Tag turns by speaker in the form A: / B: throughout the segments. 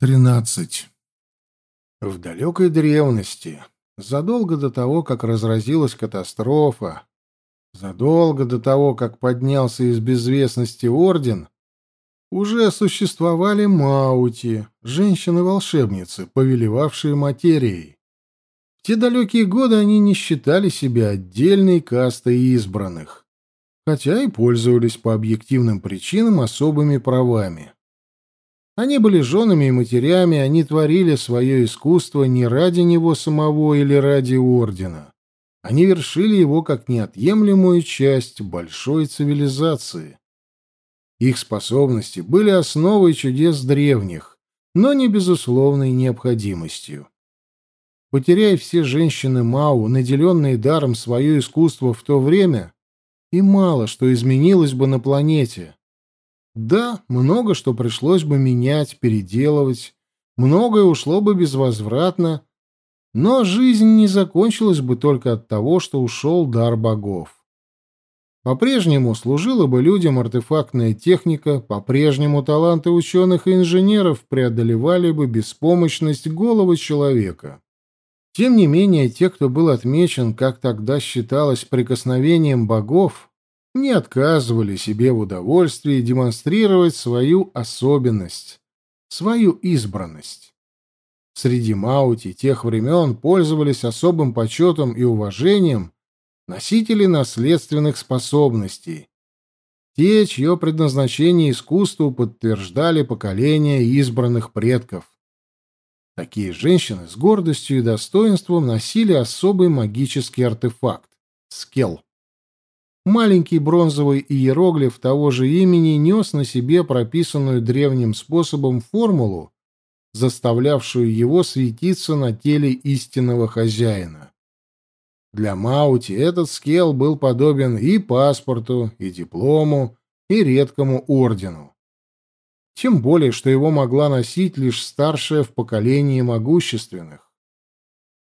A: 13. В далекой древности, задолго до того, как разразилась катастрофа, задолго до того, как поднялся из безвестности орден, уже существовали маути, женщины-волшебницы, повелевавшие материей. В те далекие годы они не считали себя отдельной кастой избранных, хотя и пользовались по объективным причинам особыми правами. Они были женами и матерями, они творили свое искусство не ради него самого или ради ордена. Они вершили его как неотъемлемую часть большой цивилизации. Их способности были основой чудес древних, но не безусловной необходимостью. Потеряя все женщины Мау, наделенные даром свое искусство в то время, и мало что изменилось бы на планете. Да, много что пришлось бы менять, переделывать, многое ушло бы безвозвратно, но жизнь не закончилась бы только от того, что ушел дар богов. По-прежнему служила бы людям артефактная техника, по-прежнему таланты ученых и инженеров преодолевали бы беспомощность голого человека. Тем не менее, те, кто был отмечен, как тогда считалось, прикосновением богов, не отказывали себе в удовольствии демонстрировать свою особенность, свою избранность. Среди маути тех времен пользовались особым почетом и уважением носители наследственных способностей, те, чье предназначение искусству подтверждали поколения избранных предков. Такие женщины с гордостью и достоинством носили особый магический артефакт — скелл. Маленький бронзовый иероглиф того же имени нес на себе прописанную древним способом формулу, заставлявшую его светиться на теле истинного хозяина. Для Маути этот скелл был подобен и паспорту, и диплому, и редкому ордену. Тем более, что его могла носить лишь старшая в поколении могущественных.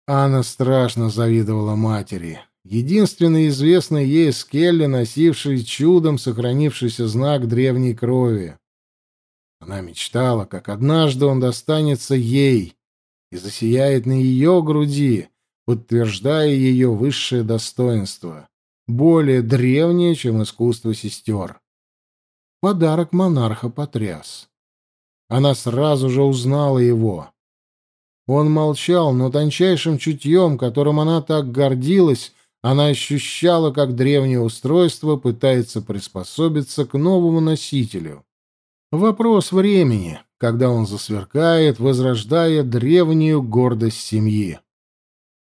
A: Анна страшно завидовала матери единственный известный ей Скелли, носивший чудом сохранившийся знак древней крови. Она мечтала, как однажды он достанется ей и засияет на ее груди, подтверждая ее высшее достоинство, более древнее, чем искусство сестер. Подарок монарха потряс. Она сразу же узнала его. Он молчал, но тончайшим чутьем, которым она так гордилась, она ощущала, как древнее устройство пытается приспособиться к новому носителю. Вопрос времени, когда он засверкает, возрождая древнюю гордость семьи.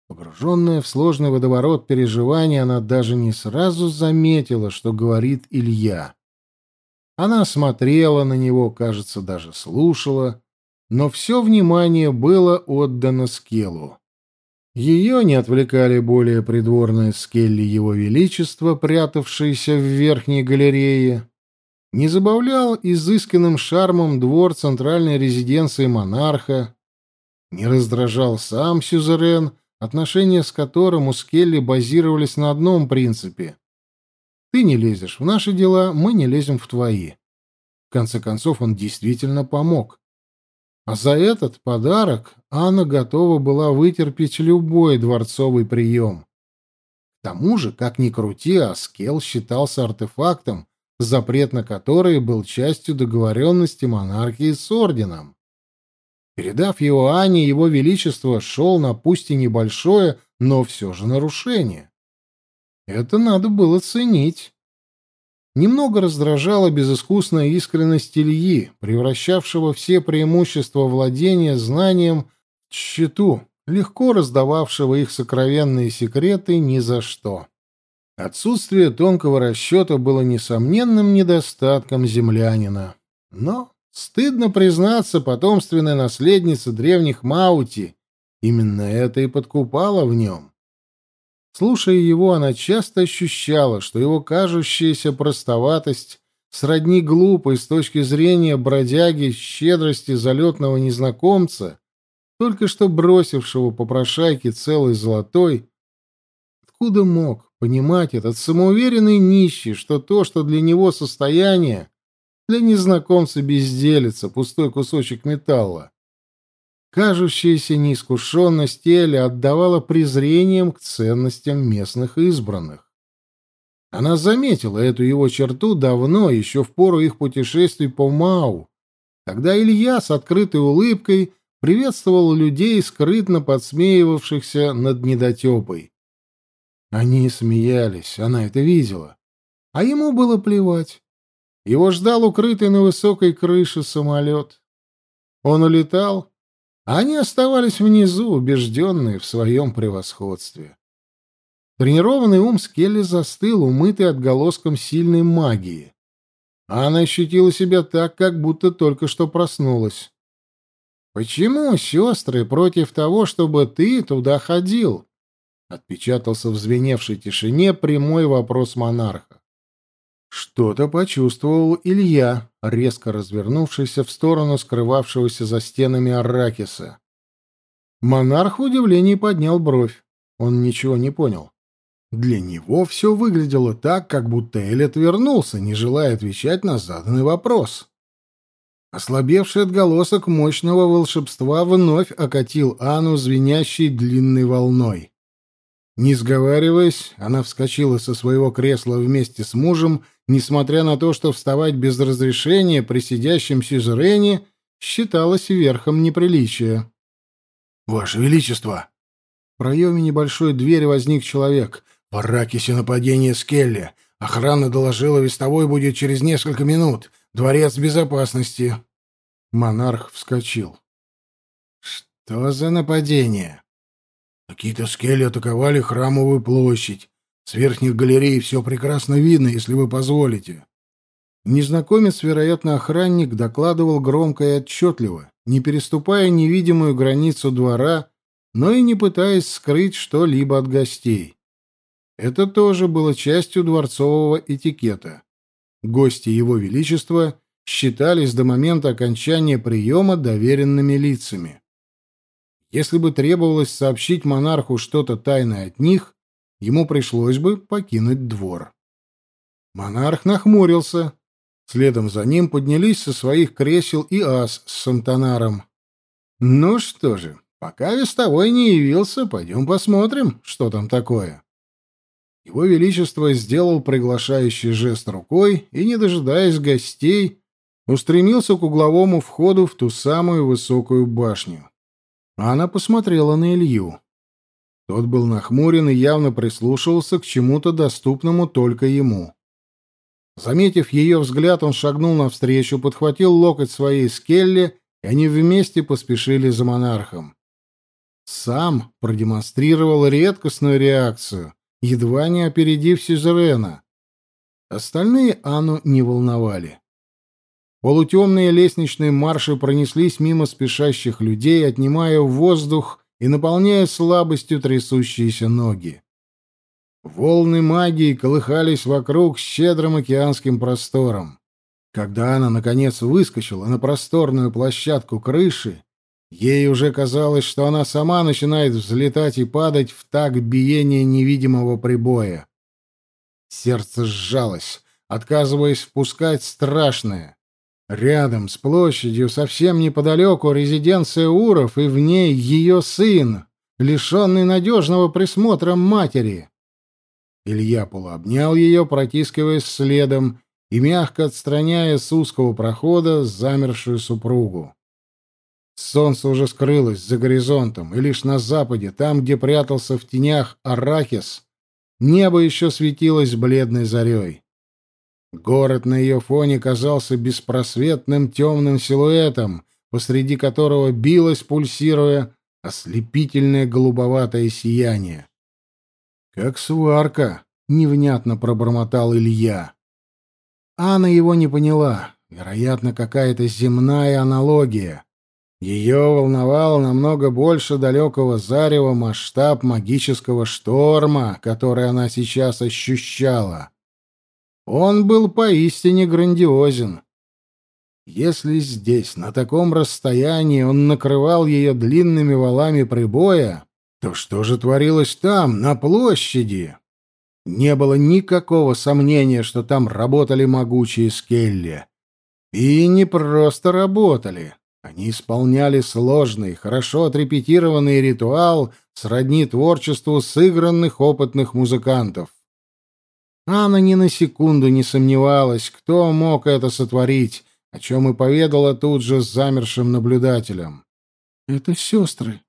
A: Погруженная в сложный водоворот переживаний, она даже не сразу заметила, что говорит Илья. Она смотрела на него, кажется, даже слушала, но все внимание было отдано Скелу. Ее не отвлекали более придворные скелли Его Величества, прятавшиеся в верхней галерее, не забавлял изысканным шармом двор центральной резиденции монарха, не раздражал сам сюзерен, отношения с которым у Скелли базировались на одном принципе. Ты не лезешь в наши дела, мы не лезем в твои. В конце концов, он действительно помог. А за этот подарок Анна готова была вытерпеть любой дворцовый прием. К тому же, как ни крути, Аскел считался артефактом, запрет на который был частью договоренности монархии с орденом. Передав его Ане, его величество шел на пусть и небольшое, но все же нарушение. Это надо было ценить. Немного раздражала безыскусная искренность Ильи, превращавшего все преимущества владения знанием в счету, легко раздававшего их сокровенные секреты ни за что. Отсутствие тонкого расчета было несомненным недостатком землянина. Но, стыдно признаться, потомственная наследница древних Маути именно это и подкупало в нем. Слушая его, она часто ощущала, что его кажущаяся простоватость сродни глупой с точки зрения бродяги щедрости залетного незнакомца, только что бросившего по прошайке целый золотой. Откуда мог понимать этот самоуверенный нищий, что то, что для него состояние, для незнакомца безделица, пустой кусочек металла? Кажущаяся неискушенность Эля отдавала презрением к ценностям местных избранных. Она заметила эту его черту давно, еще в пору их путешествий по Мау, когда Илья с открытой улыбкой приветствовал людей, скрытно подсмеивавшихся над недотепой. Они смеялись, она это видела. А ему было плевать. Его ждал укрытый на высокой крыше самолет. Он улетал, а они оставались внизу, убежденные в своем превосходстве. Тренированный ум Скелли застыл, умытый отголоском сильной магии. Она ощутила себя так, как будто только что проснулась. «Почему, сестры, против того, чтобы ты туда ходил?» Отпечатался в звеневшей тишине прямой вопрос монарха. Что-то почувствовал Илья, резко развернувшийся в сторону скрывавшегося за стенами Арракиса. Монарх в удивлении поднял бровь. Он ничего не понял. Для него все выглядело так, как будто Эль вернулся, не желая отвечать на заданный вопрос. Ослабевший отголосок мощного волшебства вновь окатил Анну звенящей длинной волной. Не сговариваясь, она вскочила со своего кресла вместе с мужем, несмотря на то, что вставать без разрешения при сидящем сюзерене считалось верхом неприличия. «Ваше Величество!» В проеме небольшой двери возник человек. «В Аракисе нападение Скелли. Охрана доложила, вестовой будет через несколько минут. Дворец безопасности». Монарх вскочил. «Что за нападение?» «Какие-то скелли атаковали храмовую площадь. С верхних галерей все прекрасно видно, если вы позволите». Незнакомец, вероятно, охранник, докладывал громко и отчетливо, не переступая невидимую границу двора, но и не пытаясь скрыть что-либо от гостей. Это тоже было частью дворцового этикета. Гости Его Величества считались до момента окончания приема доверенными лицами. Если бы требовалось сообщить монарху что-то тайное от них, ему пришлось бы покинуть двор. Монарх нахмурился. Следом за ним поднялись со своих кресел и ас с Сантонаром. «Ну что же, пока вестовой не явился, пойдем посмотрим, что там такое». Его Величество сделал приглашающий жест рукой и, не дожидаясь гостей, устремился к угловому входу в ту самую высокую башню. Она посмотрела на Илью. Тот был нахмурен и явно прислушивался к чему-то доступному только ему. Заметив ее взгляд, он шагнул навстречу, подхватил локоть своей скелли, и они вместе поспешили за монархом. Сам продемонстрировал редкостную реакцию, едва не опередив Сюзерена. Остальные Анну не волновали. Полутемные лестничные марши пронеслись мимо спешащих людей, отнимая воздух и наполняя слабостью трясущиеся ноги. Волны магии колыхались вокруг щедрым океанским простором. Когда она, наконец, выскочила на просторную площадку крыши, ей уже казалось, что она сама начинает взлетать и падать в такт биения невидимого прибоя. Сердце сжалось, отказываясь впускать страшное. Рядом с площадью, совсем неподалеку, резиденция Уров, и в ней ее сын, лишенный надежного присмотра матери. Илья полуобнял ее, протискиваясь следом и мягко отстраняя с узкого прохода замершую супругу. Солнце уже скрылось за горизонтом, и лишь на западе, там, где прятался в тенях Арахис, небо еще светилось бледной зарей. Город на ее фоне казался беспросветным темным силуэтом, посреди которого билось, пульсируя, ослепительное голубоватое сияние. «Как сварка!» — невнятно пробормотал Илья. Анна его не поняла. Вероятно, какая-то земная аналогия. Ее волновал намного больше далекого зарева масштаб магического шторма, который она сейчас ощущала. Он был поистине грандиозен. Если здесь, на таком расстоянии, он накрывал ее длинными валами прибоя, то что же творилось там, на площади? Не было никакого сомнения, что там работали могучие скелли. И не просто работали. Они исполняли сложный, хорошо отрепетированный ритуал сродни творчеству сыгранных опытных музыкантов. Анна ни на секунду не сомневалась, кто мог это сотворить, о чем и поведала тут же с замершим наблюдателем. «Это сестры,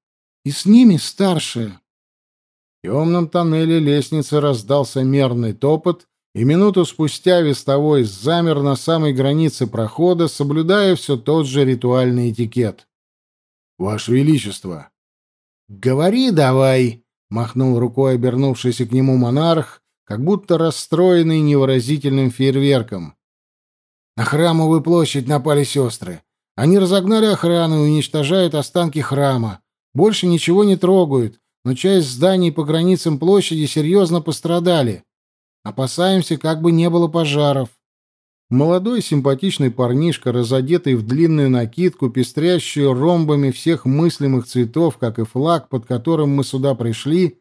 A: и с ними старшая». В темном тоннеле лестницы раздался мерный топот, и минуту спустя вестовой замер на самой границе прохода, соблюдая все тот же ритуальный этикет. «Ваше Величество!» «Говори давай!» — махнул рукой обернувшийся к нему монарх, как будто расстроенный невыразительным фейерверком. «На храмовую площадь напали сестры. Они разогнали охрану и уничтожают останки храма. Больше ничего не трогают, но часть зданий по границам площади серьезно пострадали. Опасаемся, как бы не было пожаров. Молодой симпатичный парнишка, разодетый в длинную накидку, пестрящую ромбами всех мыслимых цветов, как и флаг, под которым мы сюда пришли,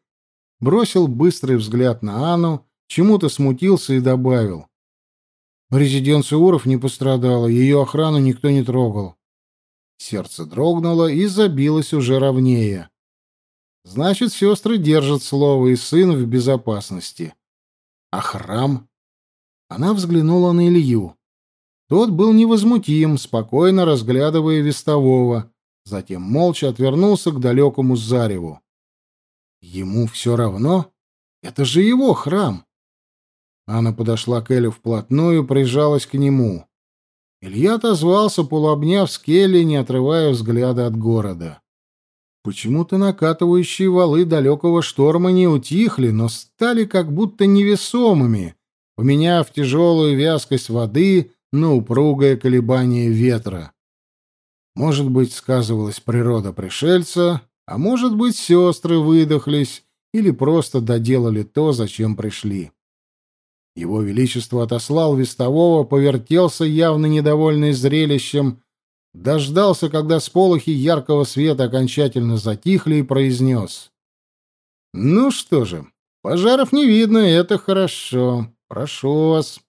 A: бросил быстрый взгляд на Анну, чему-то смутился и добавил. Резиденция Уров не пострадала, ее охрану никто не трогал. Сердце дрогнуло и забилось уже ровнее. Значит, сестры держат слово, и сын в безопасности. А храм? Она взглянула на Илью. Тот был невозмутим, спокойно разглядывая вестового, затем молча отвернулся к далекому зареву. Ему все равно? Это же его храм. Она подошла к Элю вплотную, прижалась к нему. Илья отозвался, полуобняв Скелли, не отрывая взгляда от города. Почему-то накатывающие валы далекого шторма не утихли, но стали как будто невесомыми, поменяв тяжелую вязкость воды на упругое колебание ветра. Может быть, сказывалась природа пришельца, а может быть, сестры выдохлись или просто доделали то, зачем пришли. Его Величество отослал вестового, повертелся, явно недовольный зрелищем, дождался, когда сполохи яркого света окончательно затихли, и произнес. «Ну что же, пожаров не видно, это хорошо. Прошу вас».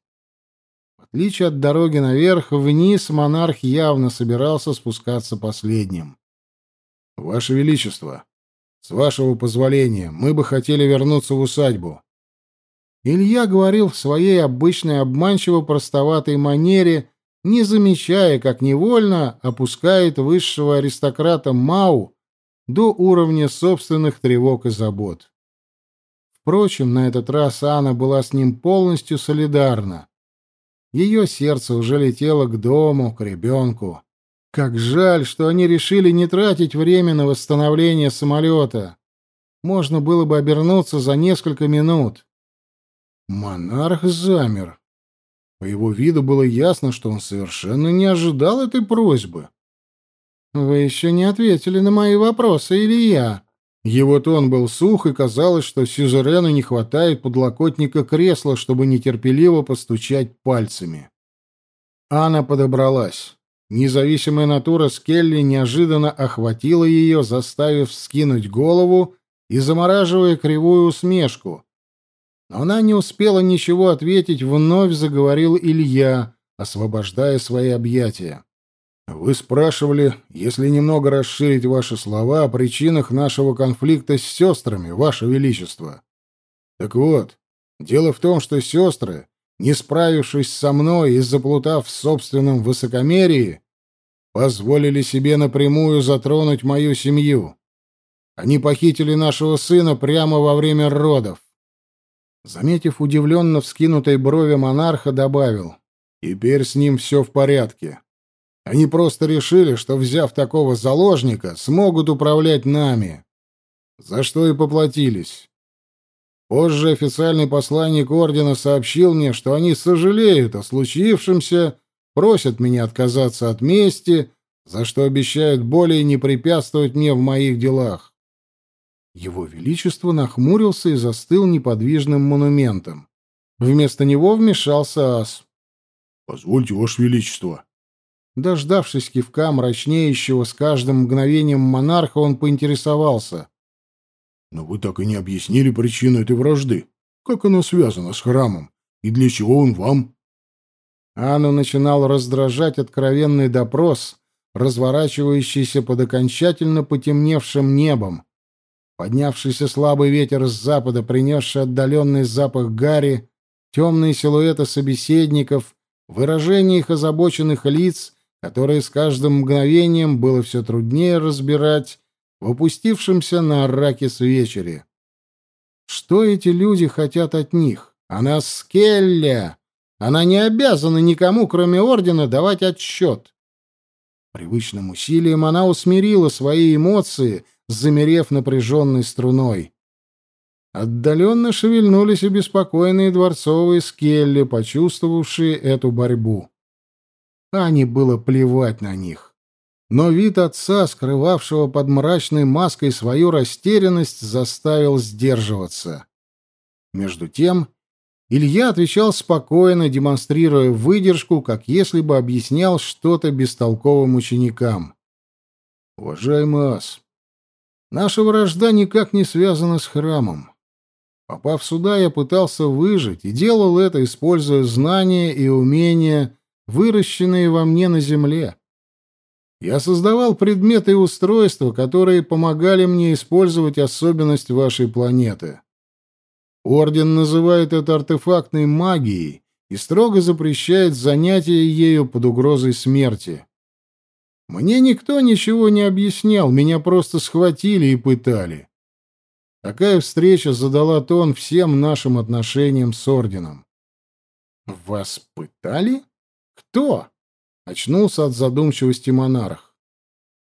A: В отличие от дороги наверх, вниз монарх явно собирался спускаться последним. «Ваше Величество, с вашего позволения, мы бы хотели вернуться в усадьбу». Илья говорил в своей обычной обманчиво простоватой манере, не замечая, как невольно опускает высшего аристократа Мау до уровня собственных тревог и забот. Впрочем, на этот раз Анна была с ним полностью солидарна. Ее сердце уже летело к дому, к ребенку. Как жаль, что они решили не тратить время на восстановление самолета. Можно было бы обернуться за несколько минут. Монарх замер. По его виду было ясно, что он совершенно не ожидал этой просьбы. «Вы еще не ответили на мои вопросы, Илья». Его тон был сух, и казалось, что сюзерену не хватает подлокотника кресла, чтобы нетерпеливо постучать пальцами. Анна подобралась. Независимая натура Скелли неожиданно охватила ее, заставив скинуть голову и замораживая кривую усмешку, но она не успела ничего ответить, вновь заговорил Илья, освобождая свои объятия. «Вы спрашивали, если немного расширить ваши слова, о причинах нашего конфликта с сестрами, ваше величество. Так вот, дело в том, что сестры, не справившись со мной и заплутав в собственном высокомерии, позволили себе напрямую затронуть мою семью. Они похитили нашего сына прямо во время родов. Заметив удивленно вскинутой брови монарха, добавил. «Теперь с ним все в порядке. Они просто решили, что, взяв такого заложника, смогут управлять нами. За что и поплатились. Позже официальный посланник ордена сообщил мне, что они сожалеют о случившемся, просят меня отказаться от мести, за что обещают более не препятствовать мне в моих делах. Его Величество нахмурился и застыл неподвижным монументом. Вместо него вмешался ас. «Позвольте, Ваше Величество». Дождавшись кивка мрачнеющего с каждым мгновением монарха, он поинтересовался. «Но вы так и не объяснили причину этой вражды. Как она связана с храмом? И для чего он вам?» Анну начинал раздражать откровенный допрос, разворачивающийся под окончательно потемневшим небом. Поднявшийся слабый ветер с запада, принесший отдаленный запах гари, темные силуэты собеседников, выражения их озабоченных лиц, которые с каждым мгновением было все труднее разбирать в опустившемся на Арракис вечере. Что эти люди хотят от них? Она Скелля! Она не обязана никому, кроме Ордена, давать отчет. Привычным усилием она усмирила свои эмоции, замерев напряженной струной. Отдаленно шевельнулись и беспокойные дворцовые скелли, почувствовавшие эту борьбу. Ане было плевать на них. Но вид отца, скрывавшего под мрачной маской свою растерянность, заставил сдерживаться. Между тем Илья отвечал спокойно, демонстрируя выдержку, как если бы объяснял что-то бестолковым ученикам. «Уважаемый ас, наша вражда никак не связана с храмом. Попав сюда, я пытался выжить и делал это, используя знания и умения, выращенные во мне на земле. Я создавал предметы и устройства, которые помогали мне использовать особенность вашей планеты. Орден называет это артефактной магией и строго запрещает занятия ею под угрозой смерти. Мне никто ничего не объяснял, меня просто схватили и пытали. Такая встреча задала тон всем нашим отношениям с орденом. Вас пытали? Кто? Очнулся от задумчивости монарх.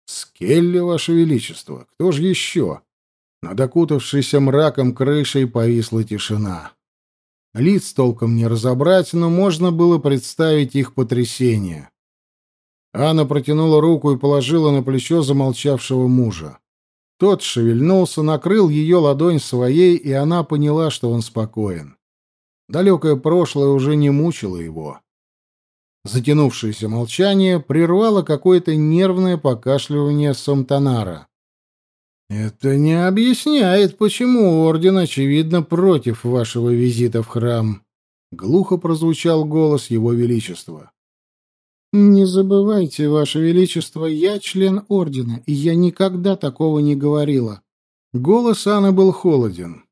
A: Скелли, ваше величество, кто же еще? Над окутавшейся мраком крышей повисла тишина. Лиц толком не разобрать, но можно было представить их потрясение. Анна протянула руку и положила на плечо замолчавшего мужа. Тот шевельнулся, накрыл ее ладонь своей, и она поняла, что он спокоен. Далекое прошлое уже не мучило его. Затянувшееся молчание прервало какое-то нервное покашливание Сомтонара. «Это не объясняет, почему Орден, очевидно, против вашего визита в храм», — глухо прозвучал голос Его Величества. «Не забывайте, Ваше Величество, я член Ордена, и я никогда такого не говорила». Голос Анны был холоден.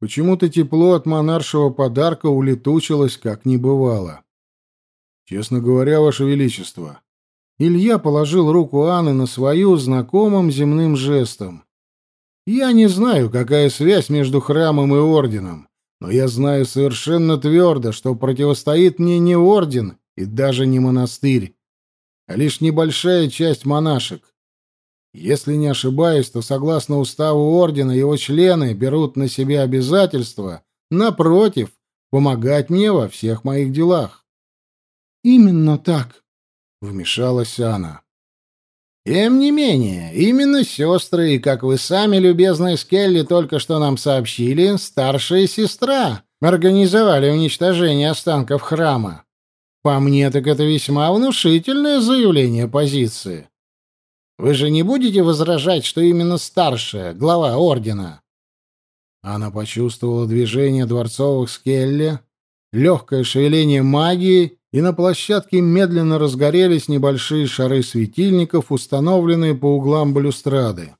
A: Почему-то тепло от монаршего подарка улетучилось, как не бывало. «Честно говоря, Ваше Величество, Илья положил руку Анны на свою знакомым земным жестом. «Я не знаю, какая связь между храмом и орденом, но я знаю совершенно твердо, что противостоит мне не орден и даже не монастырь, а лишь небольшая часть монашек. Если не ошибаюсь, то согласно уставу ордена его члены берут на себя обязательство, напротив, помогать мне во всех моих делах. Именно так, Вмешалась она. Тем не менее, именно сестры, как вы сами, любезная Скелли, только что нам сообщили, старшая сестра, организовали уничтожение останков храма. По мне, так это весьма внушительное заявление позиции. Вы же не будете возражать, что именно старшая, глава ордена? Она почувствовала движение дворцовых Скелли, легкое шевеление магии и на площадке медленно разгорелись небольшие шары светильников, установленные по углам балюстрады.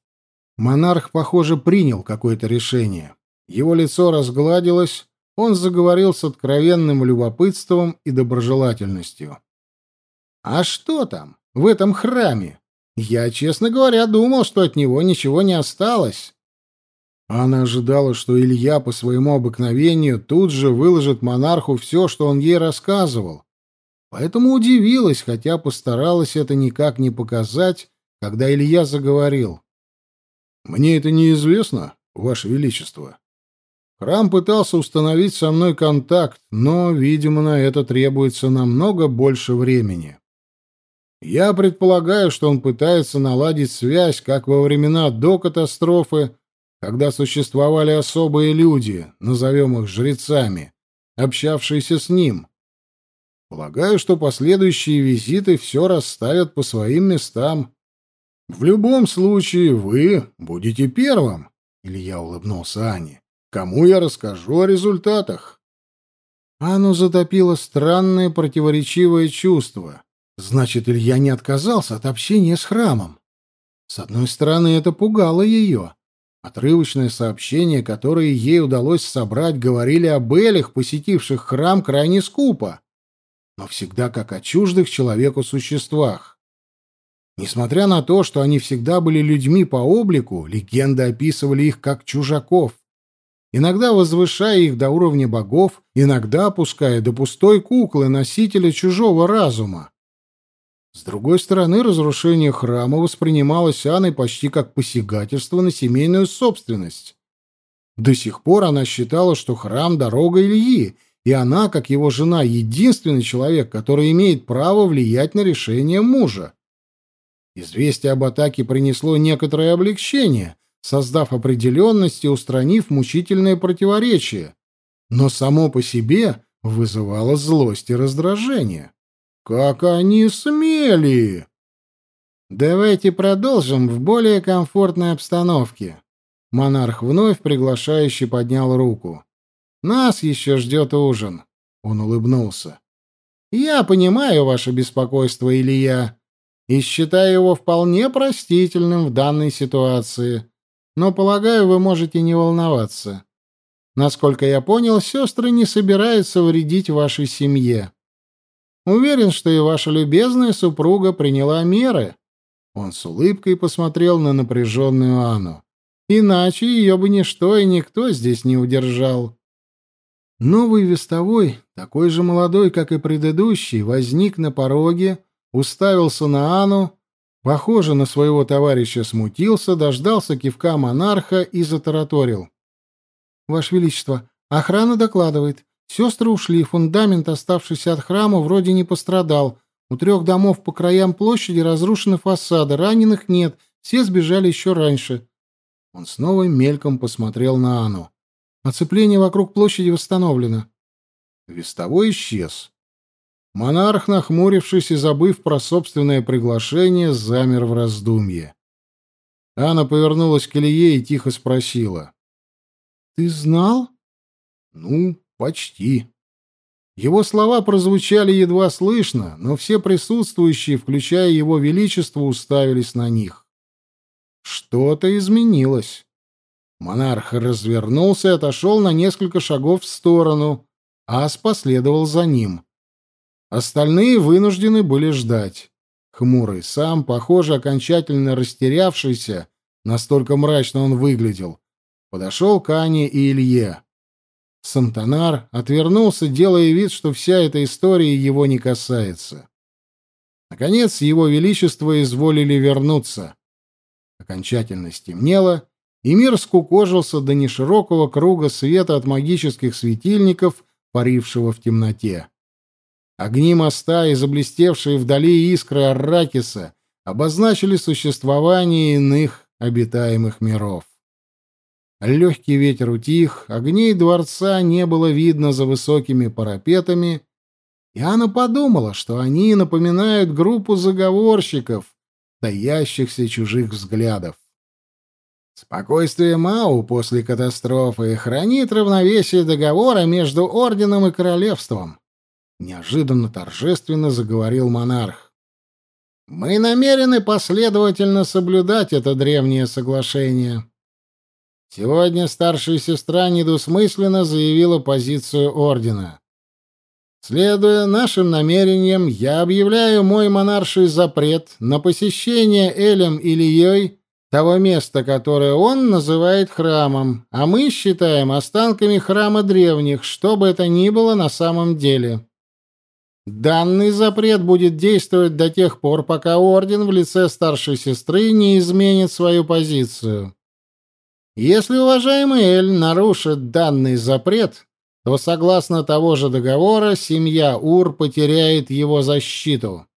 A: Монарх, похоже, принял какое-то решение. Его лицо разгладилось, он заговорил с откровенным любопытством и доброжелательностью. «А что там, в этом храме? Я, честно говоря, думал, что от него ничего не осталось». Она ожидала, что Илья по своему обыкновению тут же выложит монарху все, что он ей рассказывал, Поэтому удивилась, хотя постаралась это никак не показать, когда Илья заговорил. «Мне это неизвестно, Ваше Величество. Храм пытался установить со мной контакт, но, видимо, на это требуется намного больше времени. Я предполагаю, что он пытается наладить связь, как во времена до катастрофы, когда существовали особые люди, назовем их жрецами, общавшиеся с ним, Полагаю, что последующие визиты все расставят по своим местам. В любом случае, вы будете первым, Илья улыбнулся Ане. Кому я расскажу о результатах? Анну затопило странное противоречивое чувство. Значит, Илья не отказался от общения с храмом. С одной стороны, это пугало ее. Отрывочные сообщения, которые ей удалось собрать, говорили об элях, посетивших храм крайне скупо, но всегда как о чуждых человеку существах. Несмотря на то, что они всегда были людьми по облику, легенды описывали их как чужаков, иногда возвышая их до уровня богов, иногда опуская до пустой куклы носителя чужого разума. С другой стороны, разрушение храма воспринималось Анной почти как посягательство на семейную собственность. До сих пор она считала, что храм — дорога Ильи, и она, как его жена, единственный человек, который имеет право влиять на решение мужа. Известие об атаке принесло некоторое облегчение, создав определенность и устранив мучительное противоречие, но само по себе вызывало злость и раздражение. Как они смели! Давайте продолжим в более комфортной обстановке. Монарх вновь приглашающе поднял руку. Нас еще ждет ужин. Он улыбнулся. Я понимаю ваше беспокойство, Илья, и считаю его вполне простительным в данной ситуации. Но, полагаю, вы можете не волноваться. Насколько я понял, сестры не собираются вредить вашей семье. Уверен, что и ваша любезная супруга приняла меры. Он с улыбкой посмотрел на напряженную Анну. Иначе ее бы ничто и никто здесь не удержал. Новый вестовой, такой же молодой, как и предыдущий, возник на пороге, уставился на Анну, похоже на своего товарища смутился, дождался кивка монарха и затараторил. — Ваше Величество, охрана докладывает. Сестры ушли, фундамент, оставшийся от храма, вроде не пострадал. У трех домов по краям площади разрушены фасады, раненых нет, все сбежали еще раньше. Он снова мельком посмотрел на Анну. Оцепление вокруг площади восстановлено. Вестовой исчез. Монарх, нахмурившись и забыв про собственное приглашение, замер в раздумье. Анна повернулась к Илье и тихо спросила. — Ты знал? — Ну, Почти. Его слова прозвучали едва слышно, но все присутствующие, включая его величество, уставились на них. Что-то изменилось. Монарх развернулся и отошел на несколько шагов в сторону, Ас последовал за ним. Остальные вынуждены были ждать. Хмурый сам, похоже, окончательно растерявшийся, настолько мрачно он выглядел, подошел к Ане и Илье. Сантанар отвернулся, делая вид, что вся эта история его не касается. Наконец, его величество изволили вернуться. Окончательно стемнело, и мир скукожился до неширокого круга света от магических светильников, парившего в темноте. Огни моста и заблестевшие вдали искры Арракиса обозначили существование иных обитаемых миров. Легкий ветер утих, огней дворца не было видно за высокими парапетами, и она подумала, что они напоминают группу заговорщиков, таящихся чужих взглядов. Спокойствие Мау после катастрофы хранит равновесие договора между орденом и королевством, неожиданно торжественно заговорил монарх. Мы намерены последовательно соблюдать это древнее соглашение. Сегодня старшая сестра недвусмысленно заявила позицию ордена. Следуя нашим намерениям, я объявляю мой монарший запрет на посещение Элем Ильей того места, которое он называет храмом, а мы считаем останками храма древних, что бы это ни было на самом деле. Данный запрет будет действовать до тех пор, пока орден в лице старшей сестры не изменит свою позицию. Если уважаемый Эль нарушит данный запрет, то, согласно того же договора, семья Ур потеряет его защиту.